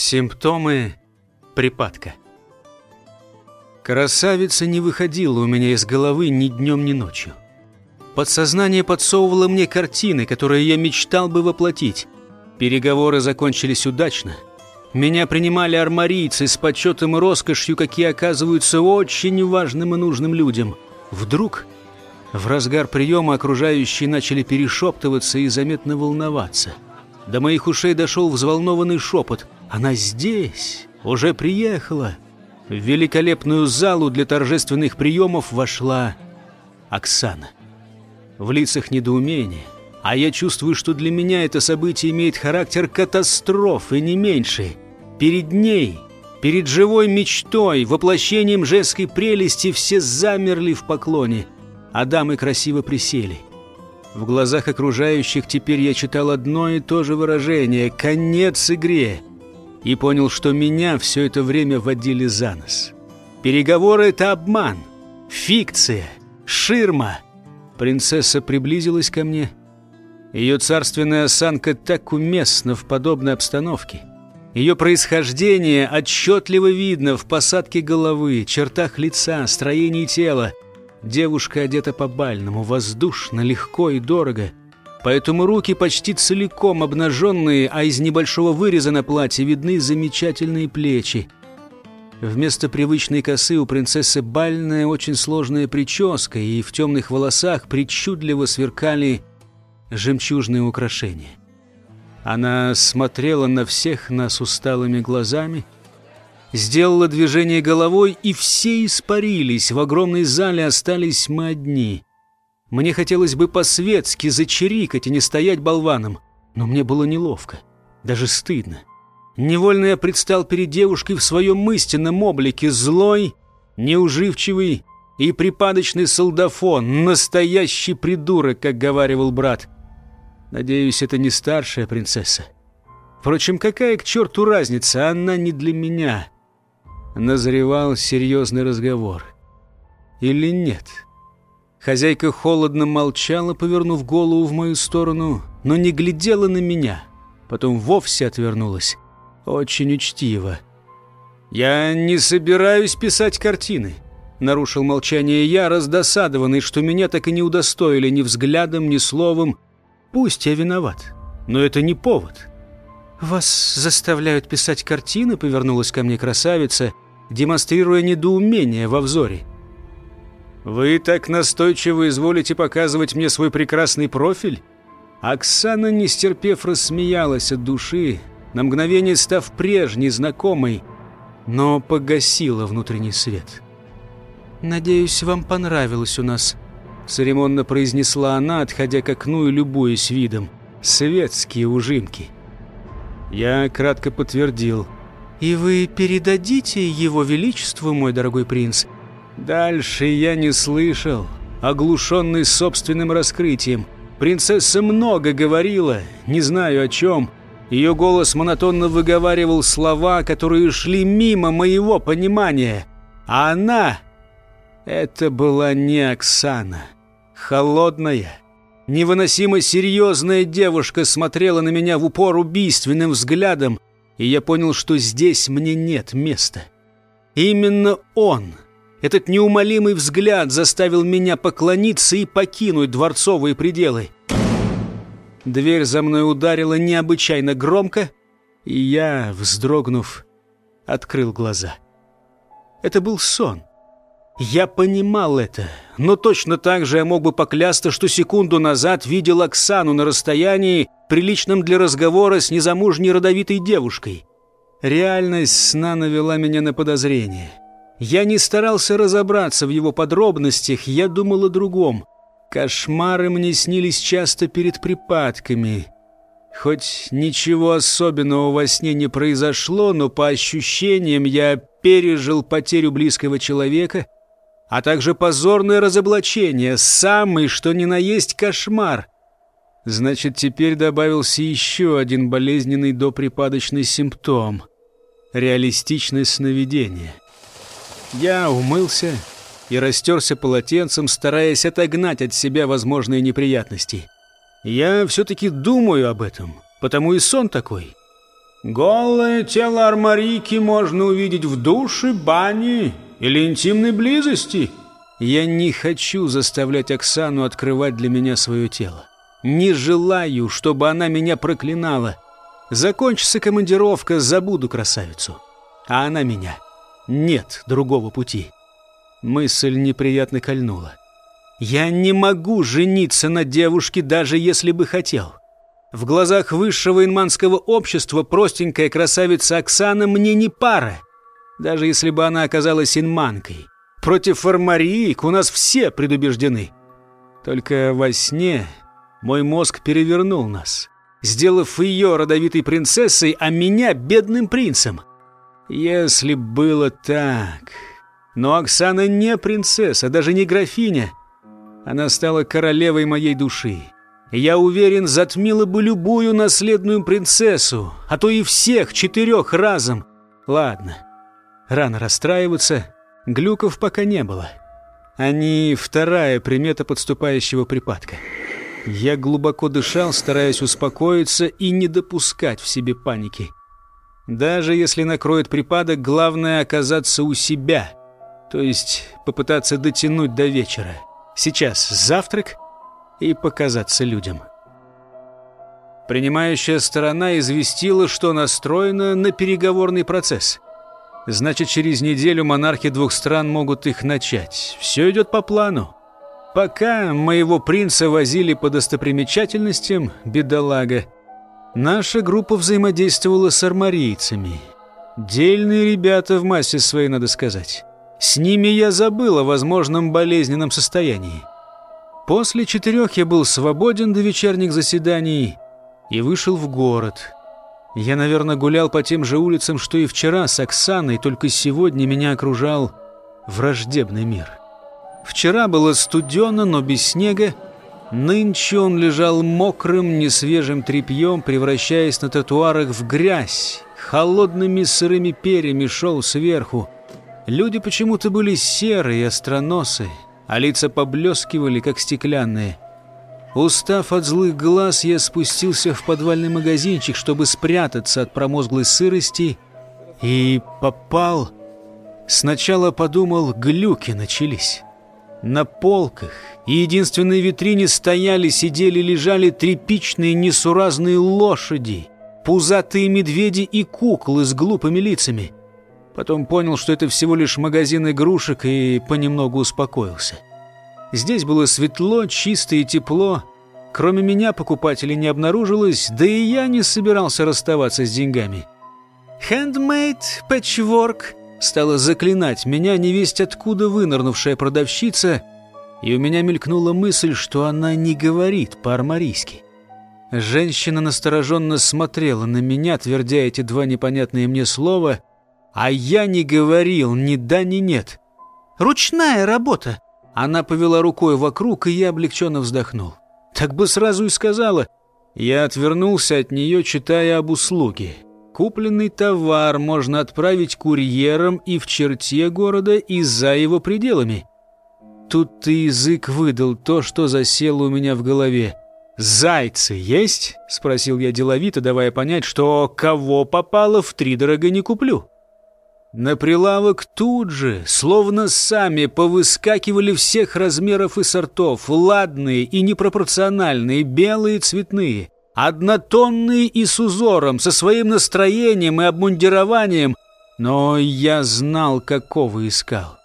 Симптомы припадка. Красавица не выходила у меня из головы ни днем, ни ночью. Подсознание подсовывало мне картины, которые я мечтал бы воплотить. Переговоры закончились удачно. Меня принимали армарийцы с почетом и роскошью, какие оказываются очень важным и нужным людям. Вдруг в разгар приема окружающие начали перешептываться и заметно волноваться. До моих ушей дошел взволнованный шепот – она здесь, уже приехала. В великолепную залу для торжественных приемов вошла Оксана. В лицах недоумение, а я чувствую, что для меня это событие имеет характер катастрофы, не меньше. Перед ней, перед живой мечтой, воплощением женской прелести все замерли в поклоне, а дамы красиво присели. В глазах окружающих теперь я читал одно и то же выражение «Конец игре!» И понял, что меня все это время водили за нос. Переговоры — это обман, фикция, ширма. Принцесса приблизилась ко мне. Ее царственная осанка так уместна в подобной обстановке. Ее происхождение отчетливо видно в посадке головы, чертах лица, строении тела. Девушка одета по-бальному, воздушно, легко и дорого — Поэтому руки почти целиком обнаженные, а из небольшого выреза на платье видны замечательные плечи. Вместо привычной косы у принцессы бальная, очень сложная прическа, и в темных волосах причудливо сверкали жемчужные украшения. Она смотрела на всех нас усталыми глазами, сделала движение головой, и все испарились. В огромной зале остались мы одни — мне хотелось бы по-светски зачирикать и не стоять болваном, но мне было неловко, даже стыдно. Невольно я предстал перед девушкой в своем истинном облике, злой, неуживчивый и припадочный солдафон, настоящий придурок, как говаривал брат. Надеюсь, это не старшая принцесса. Впрочем, какая к черту разница, она не для меня. Назревал серьезный разговор. Или нет?» Хозяйка холодно молчала, повернув голову в мою сторону, но не глядела на меня. Потом вовсе отвернулась. Очень учтиво. «Я не собираюсь писать картины», — нарушил молчание я, раздосадованный, что меня так и не удостоили ни взглядом, ни словом. «Пусть я виноват, но это не повод». «Вас заставляют писать картины?» — повернулась ко мне красавица, демонстрируя недоумение во взоре. «Вы так настойчиво изволите показывать мне свой прекрасный профиль?» Оксана, не стерпев, рассмеялась от души, на мгновение став прежней, знакомой, но погасила внутренний свет. «Надеюсь, вам понравилось у нас», — церемонно произнесла она, отходя к окну и любуясь видом. «Светские ужимки». Я кратко подтвердил. «И вы передадите его величеству, мой дорогой принц?» Дальше я не слышал, оглушенный собственным раскрытием. Принцесса много говорила, не знаю о чем. Ее голос монотонно выговаривал слова, которые шли мимо моего понимания. А она... Это была не Оксана. Холодная, невыносимо серьезная девушка смотрела на меня в упор убийственным взглядом, и я понял, что здесь мне нет места. Именно он этот неумолимый взгляд заставил меня поклониться и покинуть дворцовые пределы. Дверь за мной ударила необычайно громко, и я, вздрогнув, открыл глаза. Это был сон. Я понимал это, но точно так же я мог бы поклясться, что секунду назад видел Оксану на расстоянии, приличном для разговора с незамужней родовитой девушкой. Реальность сна навела меня на подозрение — я не старался разобраться в его подробностях, я думал о другом. Кошмары мне снились часто перед припадками. Хоть ничего особенного во сне не произошло, но по ощущениям я пережил потерю близкого человека, а также позорное разоблачение, самый что ни на есть кошмар. Значит, теперь добавился еще один болезненный доприпадочный симптом — реалистичное сновидение — я умылся и растерся полотенцем, стараясь отогнать от себя возможные неприятности. Я все-таки думаю об этом, потому и сон такой. Голое тело армарийки можно увидеть в душе, бане или интимной близости. Я не хочу заставлять Оксану открывать для меня свое тело. Не желаю, чтобы она меня проклинала. Закончится командировка, забуду красавицу. А она меня. Нет другого пути. Мысль неприятно кольнула. Я не могу жениться на девушке, даже если бы хотел. В глазах высшего инманского общества простенькая красавица Оксана мне не пара, даже если бы она оказалась инманкой. Против армариик у нас все предубеждены. Только во сне мой мозг перевернул нас, сделав ее родовитой принцессой, а меня бедным принцем. Если было так... Но Оксана не принцесса, даже не графиня. Она стала королевой моей души я уверен, затмила бы любую наследную принцессу, а то и всех четырех разом. Ладно, рано расстраиваться, глюков пока не было. Они вторая примета подступающего припадка. Я глубоко дышал, стараясь успокоиться и не допускать в себе паники. Даже если накроет припадок, главное оказаться у себя, то есть попытаться дотянуть до вечера. Сейчас завтрак — и показаться людям. Принимающая сторона известила, что настроена на переговорный процесс. Значит, через неделю монархи двух стран могут их начать. Все идет по плану. Пока моего принца возили по достопримечательностям, бедолага, наша группа взаимодействовала с армарийцами. Дельные ребята в массе своей, надо сказать. С ними я забыл о возможном болезненном состоянии. После четырех я был свободен до вечерних заседаний и вышел в город. Я, наверное, гулял по тем же улицам, что и вчера с Оксаной, только сегодня меня окружал враждебный мир. Вчера было студено, но без снега. Нынче он лежал мокрым, несвежим тряпьем, превращаясь на тротуарах в грязь. Холодными сырыми перьями шел сверху. Люди почему-то были серые и остроносые а лица поблескивали, как стеклянные. Устав от злых глаз, я спустился в подвальный магазинчик, чтобы спрятаться от промозглой сырости, и попал... Сначала подумал, глюки начались. На полках и единственной витрине стояли, сидели, лежали тряпичные несуразные лошади, пузатые медведи и куклы с глупыми лицами — Потом понял, что это всего лишь магазин игрушек и понемногу успокоился. Здесь было светло, чисто и тепло. Кроме меня покупателей не обнаружилось, да и я не собирался расставаться с деньгами. «Handmade patchwork» стала заклинать меня невесть откуда вынырнувшая продавщица, и у меня мелькнула мысль, что она не говорит по-армарийски. Женщина настороженно смотрела на меня, твердя эти два непонятные мне слова, а я не говорил ни да, ни нет. «Ручная работа!» Она повела рукой вокруг, и я облегченно вздохнул. Так бы сразу и сказала. Я отвернулся от нее, читая об услуге. Купленный товар можно отправить курьером и в черте города, и за его пределами. Тут ты язык выдал то, что засело у меня в голове. «Зайцы есть?» — спросил я деловито, давая понять, что кого попало в три дорого не куплю. На прилавок тут же, словно сами, повыскакивали всех размеров и сортов, ладные и непропорциональные, белые цветные, однотонные и с узором, со своим настроением и обмундированием, но я знал, какого искал.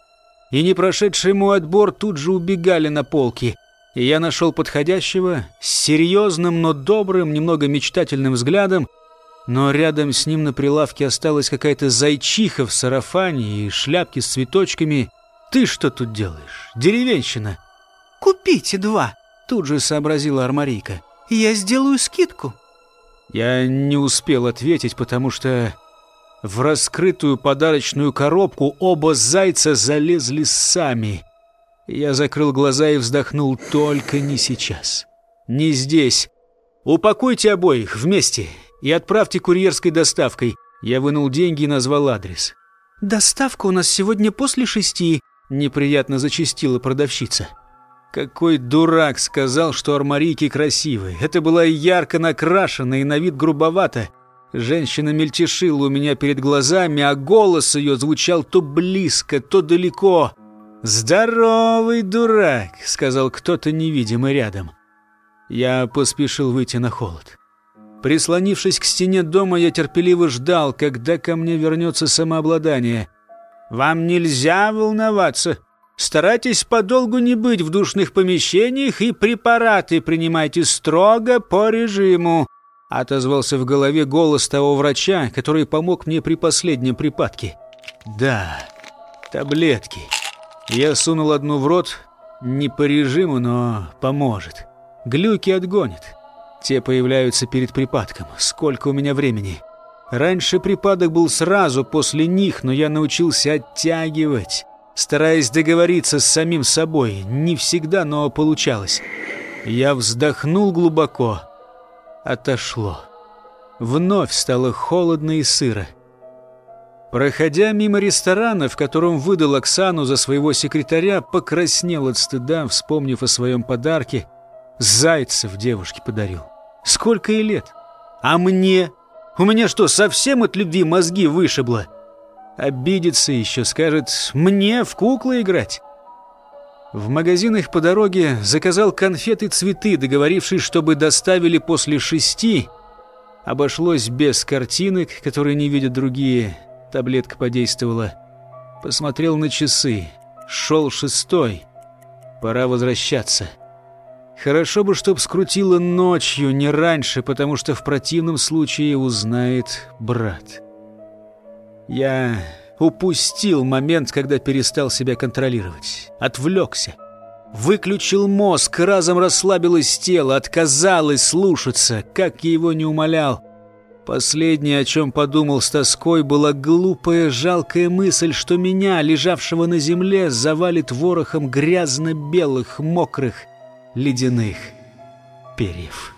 И не прошедший мой отбор тут же убегали на полки, и я нашел подходящего, с серьезным, но добрым, немного мечтательным взглядом, но рядом с ним на прилавке осталась какая-то зайчиха в сарафане и шляпке с цветочками. «Ты что тут делаешь? Деревенщина!» «Купите два!» — тут же сообразила армарийка. «Я сделаю скидку!» Я не успел ответить, потому что в раскрытую подарочную коробку оба зайца залезли сами. Я закрыл глаза и вздохнул только не сейчас. Не здесь. Упакуйте обоих вместе и отправьте курьерской доставкой». Я вынул деньги и назвал адрес. «Доставка у нас сегодня после шести», — неприятно зачастила продавщица. Какой дурак сказал, что армарийки красивые. Это была ярко накрашена и на вид грубовато. Женщина мельтешила у меня перед глазами, а голос ее звучал то близко, то далеко. «Здоровый дурак!» — сказал кто-то невидимый рядом. Я поспешил выйти на холод. Прислонившись к стене дома, я терпеливо ждал, когда ко мне вернется самообладание. «Вам нельзя волноваться. Старайтесь подолгу не быть в душных помещениях и препараты принимайте строго по режиму», — отозвался в голове голос того врача, который помог мне при последнем припадке. «Да, таблетки». Я сунул одну в рот, не по режиму, но поможет. Глюки отгонит. Те появляются перед припадком. Сколько у меня времени? Раньше припадок был сразу после них, но я научился оттягивать, стараясь договориться с самим собой. Не всегда, но получалось. Я вздохнул глубоко. Отошло. Вновь стало холодно и сыро. Проходя мимо ресторана, в котором выдал Оксану за своего секретаря, покраснел от стыда, вспомнив о своем подарке. Зайцев девушке подарил. Сколько ей лет? А мне? У меня что, совсем от любви мозги вышибло? Обидится еще, скажет, мне в куклы играть. В магазинах по дороге заказал конфеты цветы, договорившись, чтобы доставили после шести. Обошлось без картинок, которые не видят другие. Таблетка подействовала. Посмотрел на часы. Шел шестой. Пора возвращаться. Хорошо бы, чтоб скрутило ночью, не раньше, потому что в противном случае узнает брат. Я упустил момент, когда перестал себя контролировать. Отвлекся. Выключил мозг, разом расслабилось тело, отказалось слушаться, как я его не умолял. Последнее, о чем подумал с тоской, была глупая, жалкая мысль, что меня, лежавшего на земле, завалит ворохом грязно-белых, мокрых, ледяных перьев.